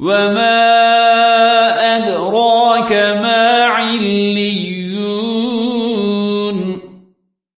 وما أدراك ما علي